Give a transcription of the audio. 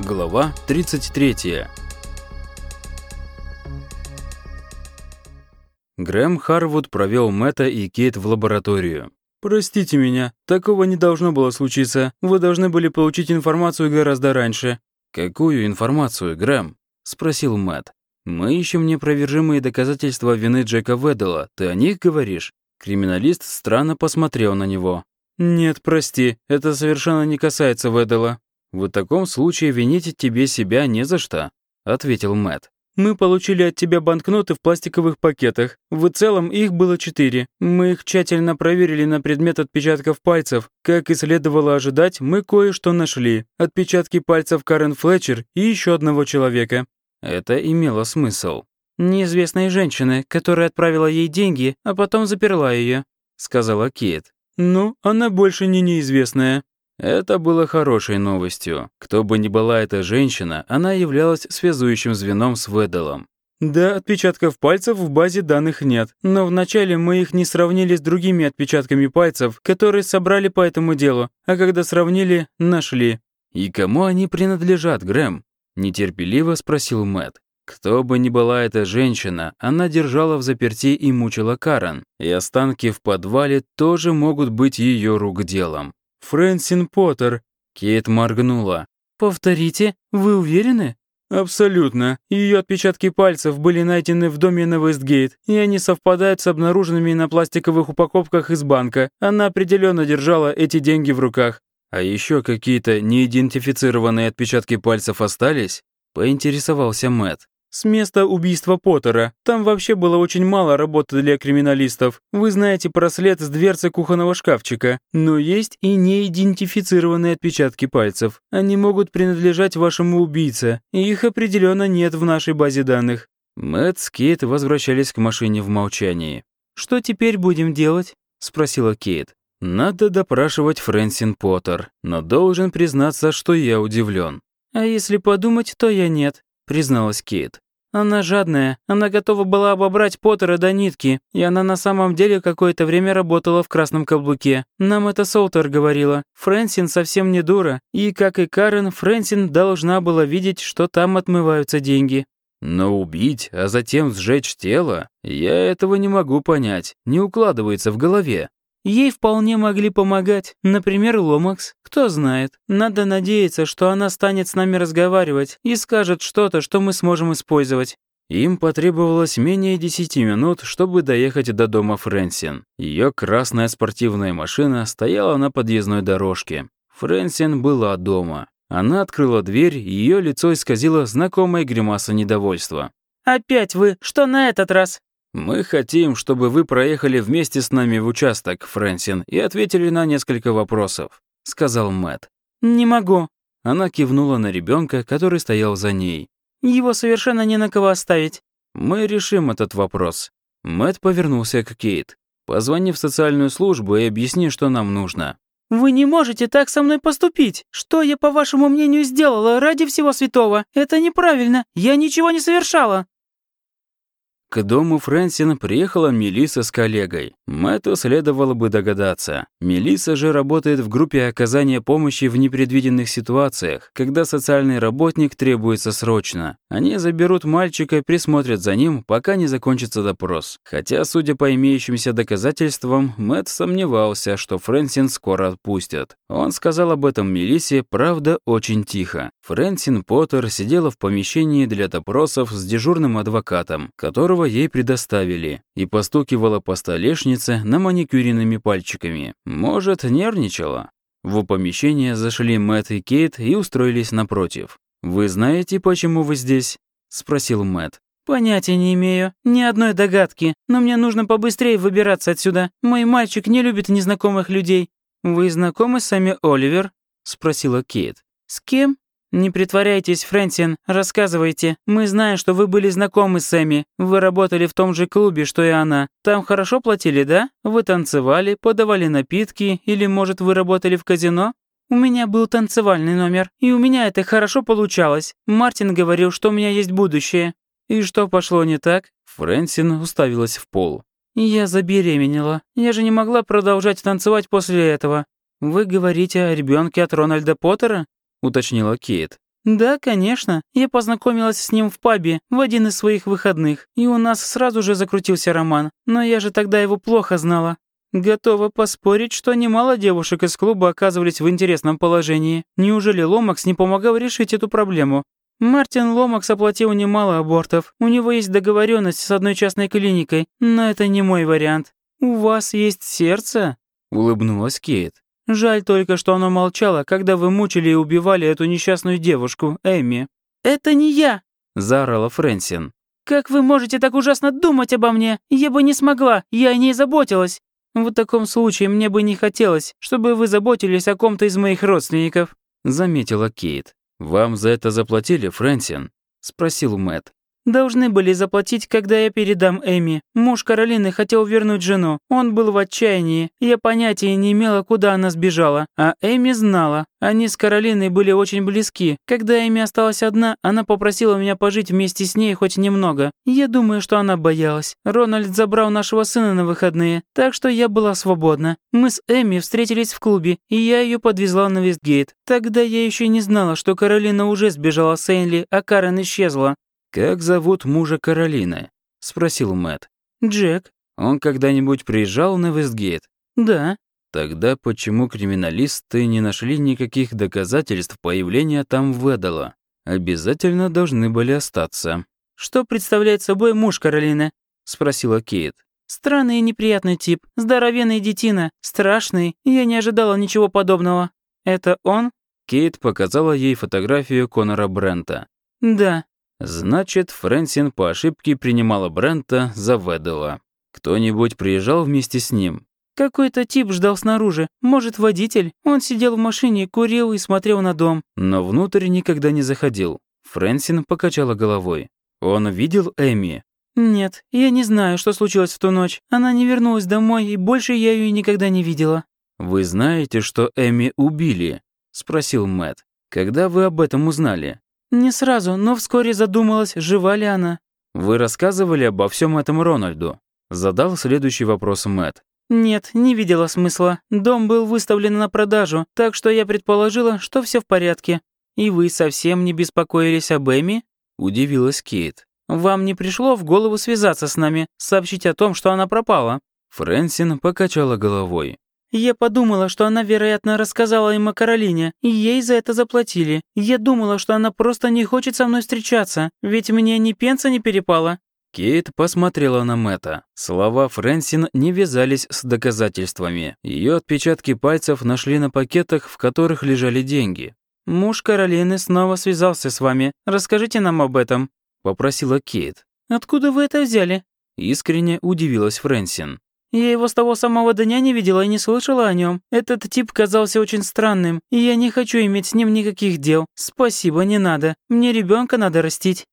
Глава 33. Грэм Харвуд провел Мэтта и Кейт в лабораторию. «Простите меня, такого не должно было случиться. Вы должны были получить информацию гораздо раньше». «Какую информацию, Грэм?» – спросил Мэтт. «Мы ищем непровержимые доказательства вины Джека Веддела. Ты о них говоришь?» Криминалист странно посмотрел на него. «Нет, прости, это совершенно не касается Веддела. В таком случае винить тебе себя не за что», — ответил Мэтт. «Мы получили от тебя банкноты в пластиковых пакетах. В целом их было четыре. Мы их тщательно проверили на предмет отпечатков пальцев. Как и следовало ожидать, мы кое-что нашли. Отпечатки пальцев Карен Флетчер и еще одного человека». Это имело смысл. «Неизвестной женщины, которая отправила ей деньги, а потом заперла ее», — сказала Кейт. «Ну, она больше не неизвестная», это было хорошей новостью. Кто бы ни была эта женщина, она являлась связующим звеном с Веделом. Да, отпечатков пальцев в базе данных нет, но вначале мы их не сравнили с другими отпечатками пальцев, которые собрали по этому делу, а когда сравнили, нашли. И кому они принадлежат, Грэм? нетерпеливо спросил Мэт. Кто бы ни была эта женщина, она держала в заперти и мучила Карен, и останки в подвале тоже могут быть ее рук делом. Фрэнсин Поттер». Кейт моргнула. «Повторите, вы уверены?» «Абсолютно. Ее отпечатки пальцев были найдены в доме на Вестгейт, и они совпадают с обнаруженными на пластиковых упаковках из банка. Она определенно держала эти деньги в руках. А еще какие-то неидентифицированные отпечатки пальцев остались?» — поинтересовался Мэтт. С места убийства Поттера. Там вообще было очень мало работы для криминалистов. Вы знаете про след с дверцы кухонного шкафчика. Но есть и неидентифицированные отпечатки пальцев. Они могут принадлежать вашему убийце. И их определенно нет в нашей базе данных. Мэтт с Кейт возвращались к машине в молчании. «Что теперь будем делать?» — спросила Кейт. «Надо допрашивать Фрэнсин Поттер, но должен признаться, что я удивлен. «А если подумать, то я нет», — призналась Кейт. Она жадная, она готова была обобрать Поттера до нитки, и она на самом деле какое-то время работала в красном каблуке. Нам это Солтер говорила. Фрэнсин совсем не дура, и, как и Карен, Фрэнсин должна была видеть, что там отмываются деньги. Но убить, а затем сжечь тело? Я этого не могу понять, не укладывается в голове. Ей вполне могли помогать, например, Ломакс. Кто знает. Надо надеяться, что она станет с нами разговаривать и скажет что-то, что мы сможем использовать. Им потребовалось менее десяти минут, чтобы доехать до дома Фрэнсин. Ее красная спортивная машина стояла на подъездной дорожке. Фрэнсин была дома. Она открыла дверь, и ее лицо исказило знакомая гримаса недовольства. «Опять вы? Что на этот раз?» «Мы хотим, чтобы вы проехали вместе с нами в участок, Фрэнсин, и ответили на несколько вопросов», — сказал Мэт. «Не могу». Она кивнула на ребенка, который стоял за ней. «Его совершенно не на кого оставить». «Мы решим этот вопрос». Мэт повернулся к Кейт. «Позвони в социальную службу и объясни, что нам нужно». «Вы не можете так со мной поступить! Что я, по вашему мнению, сделала ради всего святого? Это неправильно! Я ничего не совершала!» К дому Фрэнсин приехала Мелиса с коллегой. Мэтту следовало бы догадаться. Мелиса же работает в группе оказания помощи в непредвиденных ситуациях, когда социальный работник требуется срочно. Они заберут мальчика и присмотрят за ним, пока не закончится допрос. Хотя, судя по имеющимся доказательствам, Мэтт сомневался, что Фрэнсин скоро отпустят. Он сказал об этом Мелисе, правда, очень тихо. Фрэнсин Поттер сидела в помещении для допросов с дежурным адвокатом, которого ей предоставили, и постукивала по столешнице на маникюренными пальчиками. Может, нервничала? В помещение зашли Мэтт и Кейт и устроились напротив. «Вы знаете, почему вы здесь?» — спросил Мэтт. «Понятия не имею. Ни одной догадки. Но мне нужно побыстрее выбираться отсюда. Мой мальчик не любит незнакомых людей». «Вы знакомы с Сами Оливер?» — спросила Кейт. «С кем?» «Не притворяйтесь, Фрэнсин, рассказывайте. Мы знаем, что вы были знакомы с Эми. Вы работали в том же клубе, что и она. Там хорошо платили, да? Вы танцевали, подавали напитки, или, может, вы работали в казино?» «У меня был танцевальный номер, и у меня это хорошо получалось. Мартин говорил, что у меня есть будущее». «И что пошло не так?» Фрэнсин уставилась в пол. «Я забеременела. Я же не могла продолжать танцевать после этого. Вы говорите о ребенке от Рональда Поттера?» Уточнила Кейт. «Да, конечно. Я познакомилась с ним в пабе в один из своих выходных, и у нас сразу же закрутился роман. Но я же тогда его плохо знала. Готова поспорить, что немало девушек из клуба оказывались в интересном положении. Неужели Ломакс не помогал решить эту проблему? Мартин Ломакс оплатил немало абортов. У него есть договоренность с одной частной клиникой, но это не мой вариант. У вас есть сердце?» — улыбнулась Кейт. Жаль только, что оно молчало, когда вы мучили и убивали эту несчастную девушку, Эми. «Это не я!» – заорала Фрэнсин. «Как вы можете так ужасно думать обо мне? Я бы не смогла, я о ней заботилась. В таком случае мне бы не хотелось, чтобы вы заботились о ком-то из моих родственников», – заметила Кейт. «Вам за это заплатили, Фрэнсин?» – спросил Мэтт. Должны были заплатить, когда я передам Эми. Муж Каролины хотел вернуть жену. Он был в отчаянии. Я понятия не имела, куда она сбежала. А Эми знала. Они с Каролиной были очень близки. Когда Эми осталась одна, она попросила меня пожить вместе с ней хоть немного. Я думаю, что она боялась. Рональд забрал нашего сына на выходные, так что я была свободна. Мы с Эми встретились в клубе, и я ее подвезла на Вестгейт. Тогда я еще не знала, что Каролина уже сбежала с Эйнли, а Карен исчезла. «Как зовут мужа Каролины?» — спросил Мэтт. «Джек». «Он когда-нибудь приезжал на Вестгейт?» «Да». «Тогда почему криминалисты не нашли никаких доказательств появления там Ведала? Обязательно должны были остаться». «Что представляет собой муж Каролины?» — спросила Кейт. «Странный и неприятный тип, здоровенный детина, страшный, я не ожидала ничего подобного. Это он?» Кейт показала ей фотографию Конора Брента. «Да, Значит, Фрэнсин по ошибке принимала Брента за Ведела. Кто-нибудь приезжал вместе с ним? Какой-то тип ждал снаружи. Может, водитель. Он сидел в машине, курил и смотрел на дом. Но внутрь никогда не заходил. Фрэнсин покачала головой. Он видел Эми? Нет, я не знаю, что случилось в ту ночь. Она не вернулась домой, и больше я ее никогда не видела. Вы знаете, что Эми убили? спросил Мэт. Когда вы об этом узнали? «Не сразу, но вскоре задумалась, жива ли она». «Вы рассказывали обо всем этом Рональду?» Задал следующий вопрос Мэт. «Нет, не видела смысла. Дом был выставлен на продажу, так что я предположила, что все в порядке. И вы совсем не беспокоились об Эми?» Удивилась Кейт. «Вам не пришло в голову связаться с нами, сообщить о том, что она пропала?» Фрэнсин покачала головой. Я подумала, что она, вероятно, рассказала им о Каролине, и ей за это заплатили. Я думала, что она просто не хочет со мной встречаться, ведь мне ни пенса не перепало». Кейт посмотрела на Мэтта. Слова Фрэнсин не вязались с доказательствами. Ее отпечатки пальцев нашли на пакетах, в которых лежали деньги. «Муж Каролины снова связался с вами. Расскажите нам об этом», — попросила Кейт. «Откуда вы это взяли?» Искренне удивилась Фрэнсин. Я его с того самого дня не видела и не слышала о нем. Этот тип казался очень странным, и я не хочу иметь с ним никаких дел. Спасибо, не надо. Мне ребенка надо растить».